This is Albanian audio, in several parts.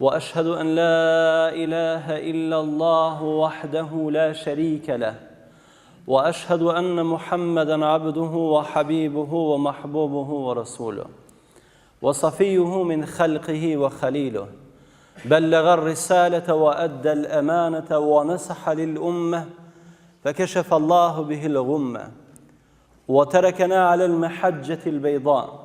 وأشهد أن لا إله إلا الله وحده لا شريك له وأشهد أن محمدا عبده وحبيبه ومحبوبه ورسوله وصفيه من خلقه وخليله بلغ الرسالة وأدى الأمانة ونصح للأمة فكشف الله به الغمة وتركنا على المحجة البيضاء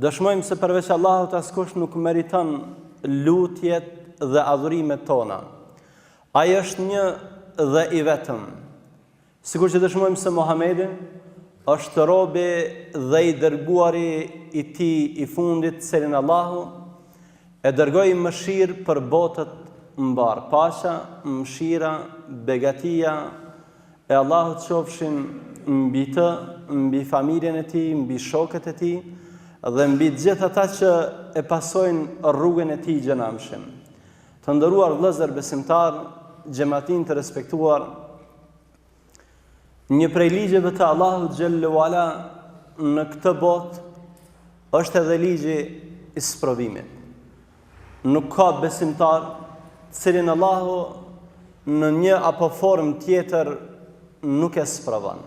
Dëshmojmë se përveç Allahut askush nuk meriton lutjet dhe adhurimet tona. Ai është një dhe i vetëm. Sikur që dëshmojmë se Muhamedi është robi dhe i dërguari i Tij i fundit, të cilin Allahu e dërgoi mëshirë për botët mbarë, paqja, mëshira, begatia E Allahut qofshin mbi të, mbi familjen e tij, mbi shokët e tij dhe mbi të gjithë ata që e pasojnë rrugën e tij gjer në amshim. Të nderuar vëllezër besimtarë, xhematlinj të respektuar, një prej ligjeve të Allahut xhelle ve ala në këtë botë është edhe ligji i sprovimit. Nuk ka besimtar të cilin Allahu në një apo formë tjetër nuk e sprovon.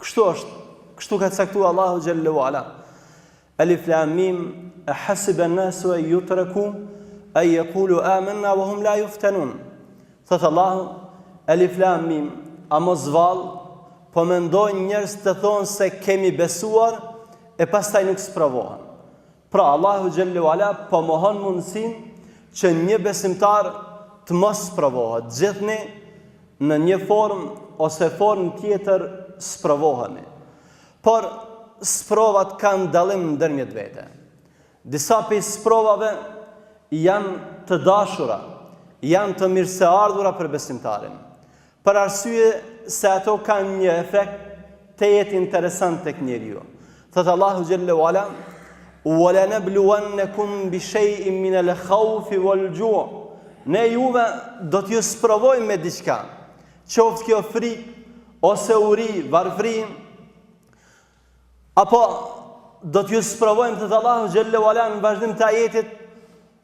Kështu është, kështu ka caktu Allahu xhelle ve ala. Alif lam mim e hasiba an-nasu an yutraku an yaqulu amanna wa hum la yuftanun. Thotë Allahu Alif lam mim a mos vallë po mendojnë njerëzit të thonë se kemi besuar e pastaj nuk sprovohen. Pra Allahu xhelle ve ala po mohon mundësinë që një besimtar të mos sprovohet. Gjithë ne në një formë ose formë tjetër sprovohemi. Por sprovat kanë dallim ndërmjet vete. Disa prej sprovave janë të dashura, janë të mirëseardhura për besimtarin. Për arsye se ato kanë një efekt tejet interesant tek njeriu. Thotë Allahu xhelle ve ala, "Wa lanabluwannakum bi shay'in min al-khawfi wal-ju'." Ne juve do t'ju sprovojmë me diçka, qoftë kjo frikë ose uri, varfëri, apo do t'ju sprovojmë, thotë Allahu xhelle ve ala në vazhdim të ajetit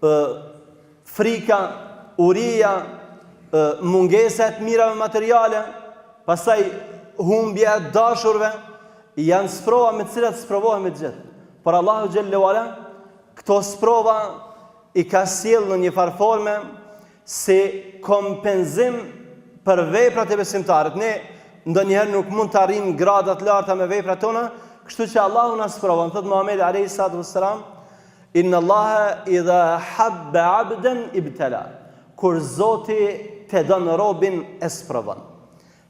ë frika, uria, ë mungesa e të mirave materiale, pastaj humbja e dashurve, janë sprova me të cilat sprovohemi të gjithë. Por Allahu xhelle ve ala këto sprova i ka sjellë në një farë forme si kompenzim për veprat e besimtarit. Ne ndonjëherë nuk mund të arrijmë grada të larta me veprat tona, kështu që Allahu na sprovon. Thotë Muhamedi alayhi salatu wassalam, Inna Allahe idha habbe abden ibtela, Kur Zoti ta don robin e sprovon.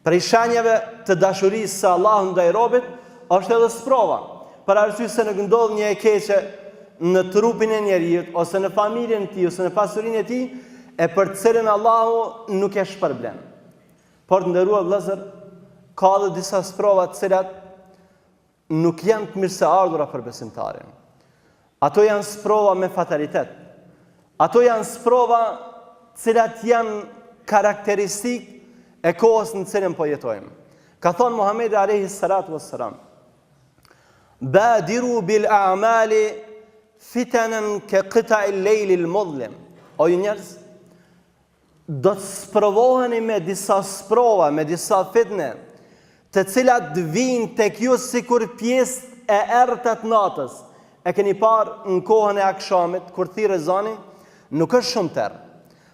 Prej shenjave të dashurisë së Allahut ndaj robit është edhe sprova. Për arsye se nuk ndodh një e keqe në trupin e njeriut ose në familjen e tij ose në pasurinë e tij e për të cilën Allahu nuk e shpërblen. Por të nderuar vëllezër, ka edhe disa sprova të cilat nuk janë të mirëseardhura për besimtarin. Ato janë sprova me fatalitet. Ato janë sprova të cilat janë karakteristikë e kohës në të cilën po jetojmë. Ka thënë Muhamedi alayhi salatu wassalam: "Badiru bil a'mali fitanan ka qita'il layl al-mudhlim." O ju njerëz, Do të sprovoheni me disa sprova, me disa fitne, të cilat vijnë tek ju sikur pjesët e errëta të natës. E keni parë në kohën e akshamit, kur thirr ezani, nuk është shumë terr.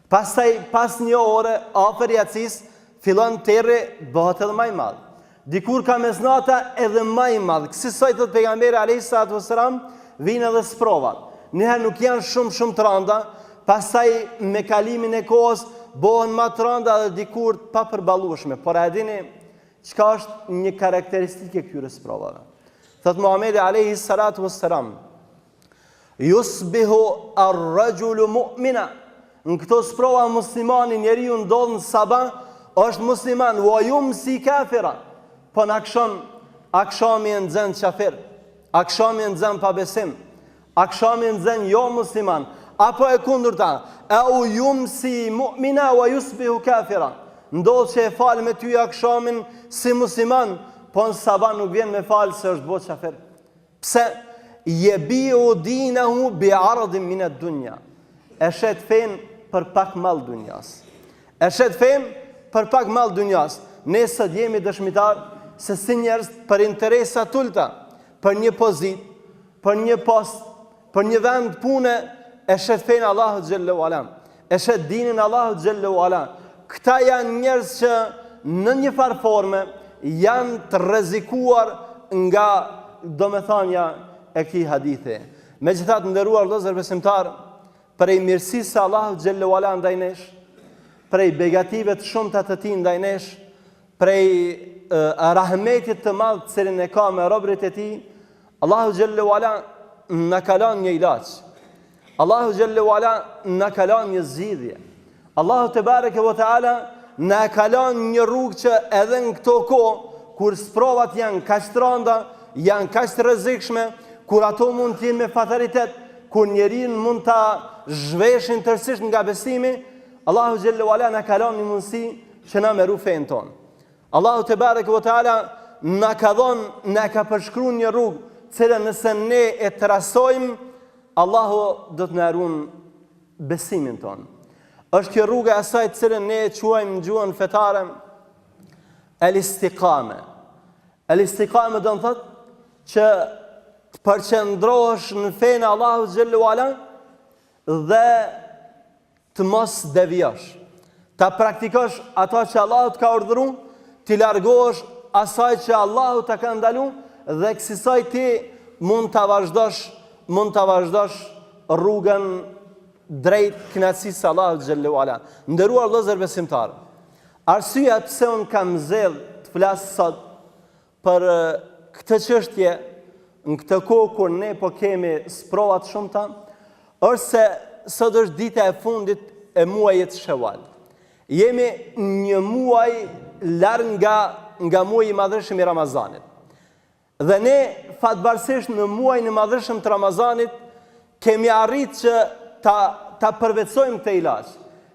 Pastaj, pas një ore, afër jacisë, fillon terri bahet edhe ma i madh. Dikur ka mesnata edhe ma i madh, kësisoj thotë pejgamberi alejhi salatu ue selam, vijnë edhe sprovat. Njëherë nuk janë shumë shumë të randa, pastaj me kalimin e kohës bohen ma të randa dhe dikur të pa përballueshme, por a e dini çka është një karakteristikë e këtyre sprovave? Thotë Muhamedi alejhi salatu ue selam, Yusbihu ar-rajulu mu'mina, në këto sprova muslimani njeriu ndodh në sabah është musliman, wa yumsi kafira, po në aksham akshami e nxen qafir, akshami e nxen pa besim, akshami e nxen jo musliman, apo e kundërta, au yumsi mu'mina wa yusbihu kafira, ndodh që e fal me ty akshamin si musliman, po në sabah nuk vjen me fal se osht bo qafir. Pse yebi'u dinahu bi aradin min ad dunya. E shet fenë për pak mall dynjas. E shet fenë për pak mall dynjas. Ne sot jemi dëshmitarë se si njerëz për interesa t'ulta, për një pozitë, për një post, për një vend pune e shet fenë e Allahut xhallahu ala. E shet dinin e Allahut xhallahu ala. Këta janë njerëz që në një farë forme janë të rrezikuar nga domethënia e këtij hadithi. Megjithatë të nderuar vëllezër besimtarë, prej mirësisë së Allahut xhallahu ala ndaj nesh, prej begative të shumta të tij ndaj nesh, Prej rahmetit të madh të cilin e ka me robërit e tij, Allahu xhelle uala na ka lënë një ilaç. Allahu xhelle uala na ka lënë një zgjidhje. Allahu tebareke ve teala na ka lënë një rrugë që edhe në këto kohë kur sprovat janë kaq të randa, janë kaq të rrezikshme, kur ato mund të jenë me fatalitet, kur njerin mund ta zhveshin tërësisht nga besimi, Allahu xhelle uala na ka lënë një mundësi që na me ru fenë tonë. Allahu tebareke ve teala na ka dhonë, na ka përshkru një rrugë, të cilën nëse ne e trasojmë, Allahu do të na e run besimin tonë. është kjo rrugë e asaj të cilën ne e quajmë në gjuhën fetare, el istikame. El istikame do të thotë që të përqendrohesh në fenë e Allahut xhel-le ve ala dhe të mos devijosh, ta praktikosh ato që Allahu të ka urdhëru, t'i largohesh asaj që Allahu të ka ndalu, dhe kësisaj ti mund ta vazhdosh, mund ta vazhdosh rrugën drejt kënaqësisë së Allahut xhel-le ve ala. Të nderuar vëllezër besimtarë, arsyeja pse unë kam zgjedh të flas sot, Për këtë çështje, në këtë kohë kur ne po kemi sprova të shumta, është se sot është dita e fundit e muajit Sheval. Jemi një muaj larg nga nga muaji i madhërishëm i Ramazanit. Dhe ne fatbardhësisht në muajin e madhërishëm të Ramazanit Kemi arritë që ta ta përvetësojmë këtë ilaç.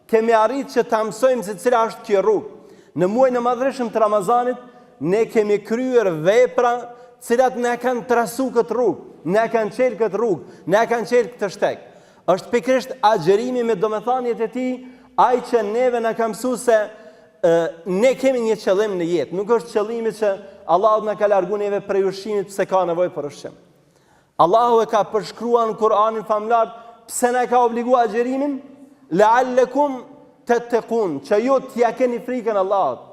Kemi arritë që ta mësojmë se cila është kjo rrugë. Në muajin e madhërishëm të Ramazanit ne kemi kryer vepra të cilat na e kanë trasu këtë rrugë, na e kanë çelë këtë rrugë, na e kanë çelë këtë shteg. Është pikërisht agjërimi me domethëniet e tij, ai që neve na ka mësu se ne kemi një qëllim në jetë. Nuk është qëllimi që Allahu na ka largu neve prej ushqimit pse ka nevojë për ushqim. Allahu e ka përshkruar në Kur'anin famëlartë pse na ka obligu agjërimin? Lealekum tetekun, që ju t'ia keni frikën Allahut,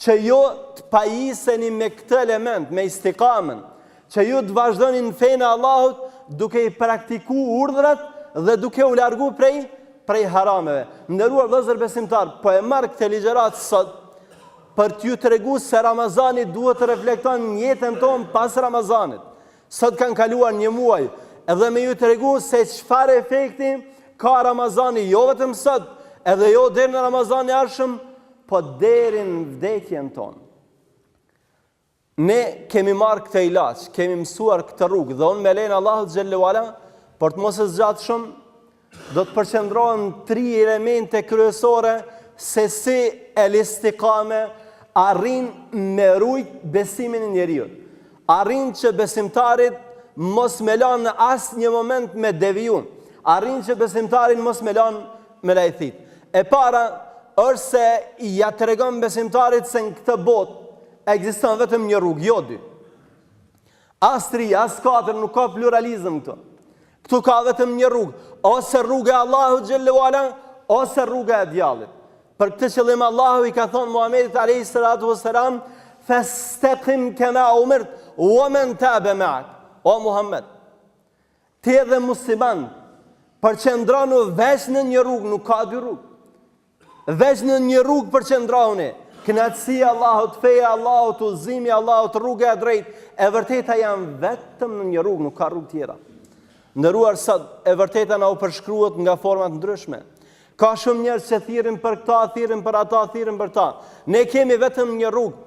që ju të pajiseni me këtë element, me istikamen, që ju të vazhdoni në fenë e Allahut duke i praktiku urdhrat dhe duke u largu prej prej harameve. Të nderuar vëllezër besimtarë, po e marr këtë ligjëratë sot, Për t'ju tregu se Ramazani duhet të reflekton në jetën tonë pas Ramazanit. Sot kanë kaluar një muaj edhe me ju tregu se çfarë efekti ka Ramazani jo vetëm sot, edhe jo deri në Ramazanin e ardhshëm, po deri në vdekjen tonë. Ne kemi marrë këtë ilaç, kemi mësuar këtë rrugë dhe unë me lejen e Allahut xhel-le ve ala për të mos e zgjat shumë do të përqendrohem në tri elemente kryesore se si el istikame arrin me rujt besimin e njeriut. Arrin që besimtarit mos me lanë në asnjë moment me deviju. Arrin që besimtarin mos me lanë me lajthit. E para, është se ia tregon besimtarit se në këtë botë, Ekziston vetëm një rrugë, jo dy. As tri, as katër, nuk ka pluralizëm këtu. Këtu ka vetëm një rrugë, ose rruga e Allahut xhelle ue ala, ose rruga e djallit. Për këtë qëllim Allahu i ka thanë Muhamedit alayhi salatu wasalam, "Fastaqim kama umirt wa man taba ma'ak." O Muhammed, ti edhe musliman, përqendronu veç në një rrugë, nuk ka dy rrugë. Veç në një rrugë përqendrohuni, kënaqësia e Allahut, feja e Allahut, udhëzimi i Allahut, rruga e drejtë, e vërteta janë vetëm në një rrugë, nuk ka rrugë tjera. Nderuar sot, e vërteta na u përshkruhet nga format ndryshme. Ka shumë njerëz që thirrin për këta, thirrin për ata, thirrin për ta. Ne kemi vetëm një rrugë.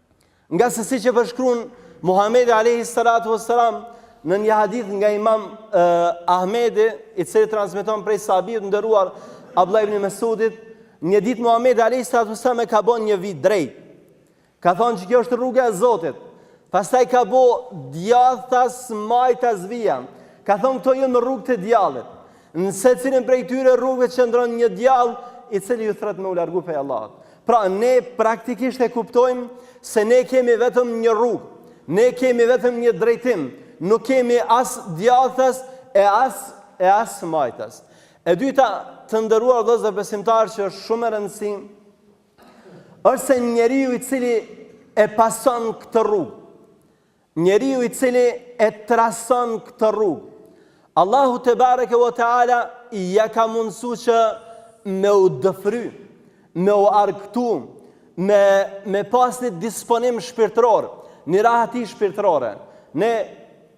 Ngase siç e përshkruan Muhamedi alayhi salatu wassalam në një hadith nga Imam uh, Ahmedi, i cili transmeton prej sahabit nderuar Abdullah ibn Mesudit, një ditë Muhamedi alayhi salatu wassalam e ka bo një vij drejt. Ka thonë që kjo është rruga e Zotit. Pastaj ka bo djathtas majtas vija. Ka thonë këto jonë rrugët e djallit. Në secilën prej tyre rrugëve qëndron një djall i cili ju thret me u largu prej Allahut. Pra ne praktikisht e kuptojmë se ne kemi vetëm një rrugë, ne kemi vetëm një drejtim, nuk kemi as djathtas e as e as majtas. E dyta, të nderuar vëllezër besimtarë që është shumë me rëndësi, është se njeriu i cili e pason këtë rrugë, Njeriu i cili e trason këtë rrugë, Allahu tebareke ve teala ia ka mundësu që me u dëfry, me u argëtu, me, me pas një disponim shpirtëror, një rahati shpirtërore. Ne,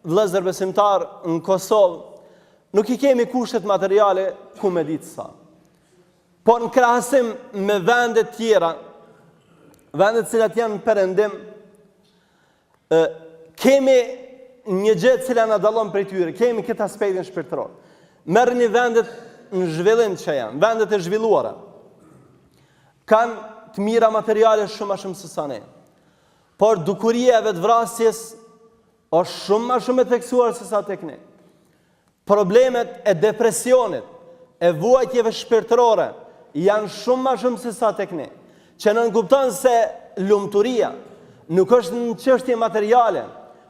vëllezër besimtar, në Kosovë, nuk i kemi kushtet materiale ku me ditë sa. Po në krahasim me vendet tjera, vendet cilat janë në përendim, kemi një gjë e cila na dallon prej tyre, kemi këtë aspektin shpirtëror. Merrni vendet në zhvillim që janë, vendet e zhvilluara. Kanë të mira materiale shumë ma shumë se sa ne. Por dukuria e vetvrasjes është shumë ma shumë e theksuar se sa tek ne. Problemet e depresionit, e vuajtjeve shpirtërore janë shumë ma shumë se sa tek ne, që nënkupton se lumturia nuk është në çështje materiale,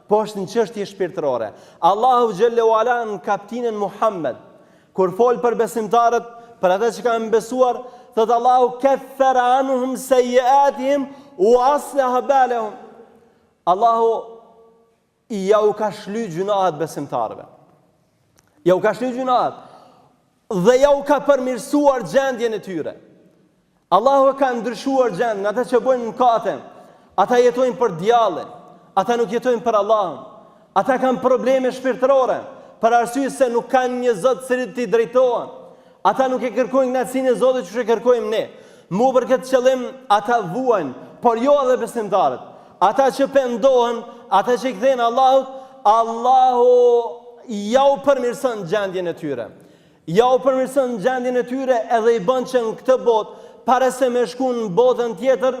po është në çështje shpirtërore. Allahu xhelle ue ala në kaptinën Muhammed, kur fol për besimtarët, për ata që kanë besuar, thotë Allahu keffara anhum sayyi'atihim wa aslaha balahum. Allahu I ja u ka shly gjynahet besimtarëve. Ja u ka shly gjynahet dhe ja u ka përmirësuar gjendjen e tyre. Allahu e ka ndryshuar gjendjen, ata që bëjnë mëkate, ata jetojnë për djallin, ata nuk jetojnë për Allahun. Ata kanë probleme shpirtërore, për arsye se nuk kanë një Zot se t'i drejtohen. Ata nuk e kërkojnë kënaqësinë e Zotit qysh e kërkojmë ne. Mu për këtë qëllim ata vuajnë, por jo edhe besimtarët. Ata që pendohen, ata që i kthehen Allahut, Allahu ja u përmirëson gjendjen e tyre. Ja u përmirëson gjendjen e tyre edhe i bën që në këtë botë, para se me shku në botën tjetër,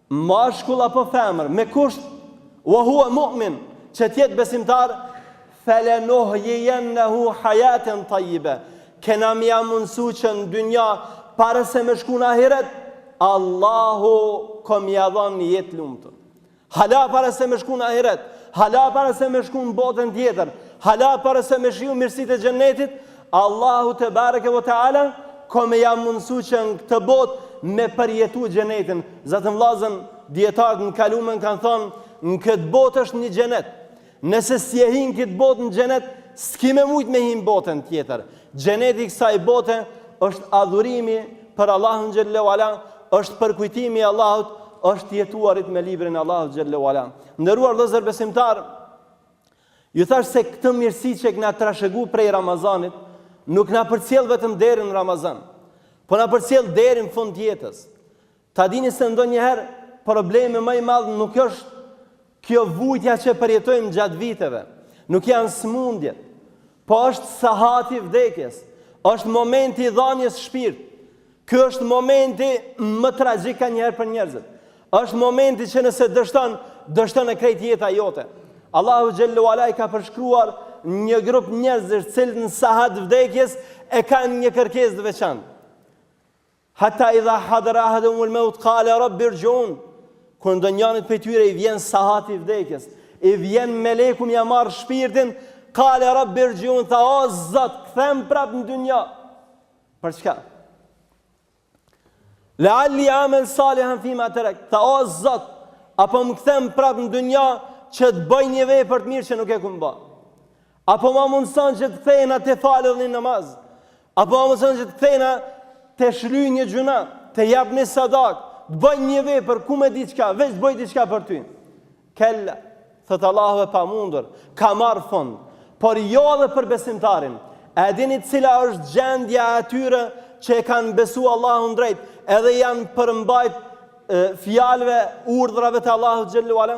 mashkull apo femër, me kusht, wa huwa mu'min, që të jetë besimtar, felenuhjijennehu hajaten tajjibe, kena me ia mundësu që në dynja, para se me shku në ahiret, Allahu ka me ia dhanë jetë të lumtur. Hala para se me shku në ahiret, hala para se me shku në botën tjetër, hala para se me shiju mirësitë e xhennetit, Allahu tebareke ve teala ka me ja mundësu që në këtë botë me përjetu xhennetin. Zaten vllazën, dijetarët në t'kalumen kanë thonë, në këtë botë është një xhennet. Nëse s'i hin në këtë botë në xhennet, s'ki me mujtë me hi në botën tjetër. Xhenneti i kësaj bote është adhurimi për Allahun xhelle ue ala, është përkujtimi i Allahut, është të jetuarit me librin e Allahut xhelle ue ala. Nderuar vllezër besimtarë, Ju thash se këto mirësi që kena trashëgu prej Ramazanit, nuk na përcjell vetëm deri në Ramazan, po na përcjell deri në fund të jetës. Ta dini se ndonjëherë problemi më i madh nuk është kjo vujtja që e përjetojmë gjatë viteve, nuk janë sëmundjet, Po është sahati i vdekjes. Është momenti i dhënies së shpirtit. Ky është momenti më tragjik kanjëherë për njerëzit. Është momenti që nëse dështon, dështon e krejt jeta jote. Allahu xhelle ue ala i ka përshkruar një grup njerëzish, të cilët në sahat të vdekjes e kanë një kërkesë të veçantë. Hatta idha hadara ahadahumul maut qala rabbi irji'un. Kur ndonjërit prej tyre i vjen sahati i vdekjes, i vjen meleku me ja marr shpirtin, qala rabbi irji'un, tha o Zot, kthem prap në dynja. Për çka? La'alli a'mal salihan fima tarakt. Tha o Zot, a po më kthen prap në dynja që të bëj një vepër të mirë që nuk e kam bërë. A po ma mundëson që të kthehna të fal edhe një namaz? A po ma mundëson që të kthehna të shly një gjynah, të jap një sadaka, të bëj një vepër ku me diçka, veç të bëj diçka për ty? Kella, thotë Allahu e pamundur, ka marrë fund, por jo edhe për besimtarin. E dini cila është gjendja e atyre që e kanë besu Allahun drejt, edhe janë përmbajt fjalëve, urdhrave të Allahut xhelle ue ala?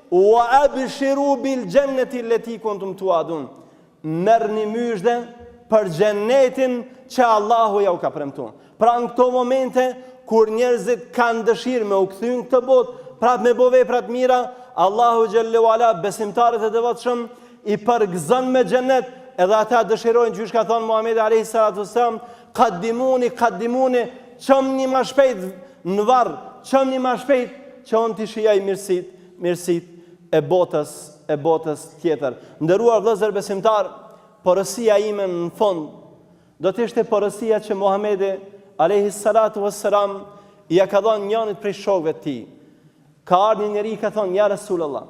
Wa abshiru bil jannati allati kuntum tu'adun. Merrni myzhde për xhennetin që Allahu ja u ka premtu. Pra në këto momente kur njerëzit kanë dëshirë me u kthy në këtë botë, prapë me bo vepra të mira, Allahu xhelle ue ala besimtarët e devotshëm i përgëzon me xhennet, edhe ata dëshirojnë qysh ka thonë Muhamedi alayhi salatu wasallam, qaddimuni qaddimuni Çomni ma shpejt në varr, çomni ma shpejt që unë t'i shijoj mirësitë, mirësitë e botës, e botës tjetër. Të nderuar vëllezër besimtarë, porosia ime në fund do të ishte porosia që Muhamedi alayhi salatu wassalam ia ka dhonë njanit prej shokëve të tij. Ka ardh një njeri ka thonë ja Resulullah.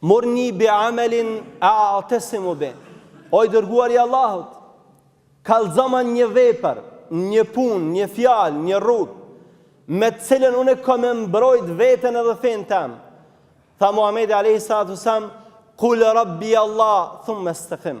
Murni bi amalin a'tasimu bih, O i Dërguari i Allahut, kallzoma një vepër, një punë, një fjalë, një rrugë, me të cilën unë e kom me mbrojtë veten edhe fenë tem. Tha Muhamedi alejhi salatu selam, Kul Rabbi Allah, thumma istaqim.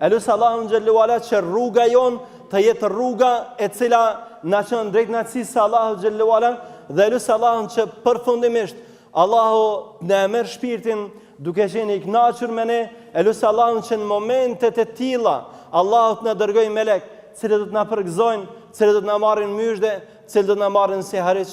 E lus Allahun xhelle ue ala që rruga jonë të jetë rruga e cila na çon drejt knaqësisë së Allahut xhelle ue ala dhe e lus Allahun që përfundimisht Allahu të na e merr shpirtin duke qenë i kënaqur me ne, e lus Allahun që në momentet e tilla Allahu të na dërgojë melek, të cilët do të na përgëzojnë, të cilët do të na marrin myzhde, të cilët do të na marrin sihariq,